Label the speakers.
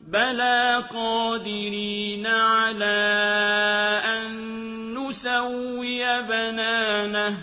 Speaker 1: بَلَىٰ قَادِرِينَ عَلَىٰ أَن نُّسَوِّيَ بَنَانَهُ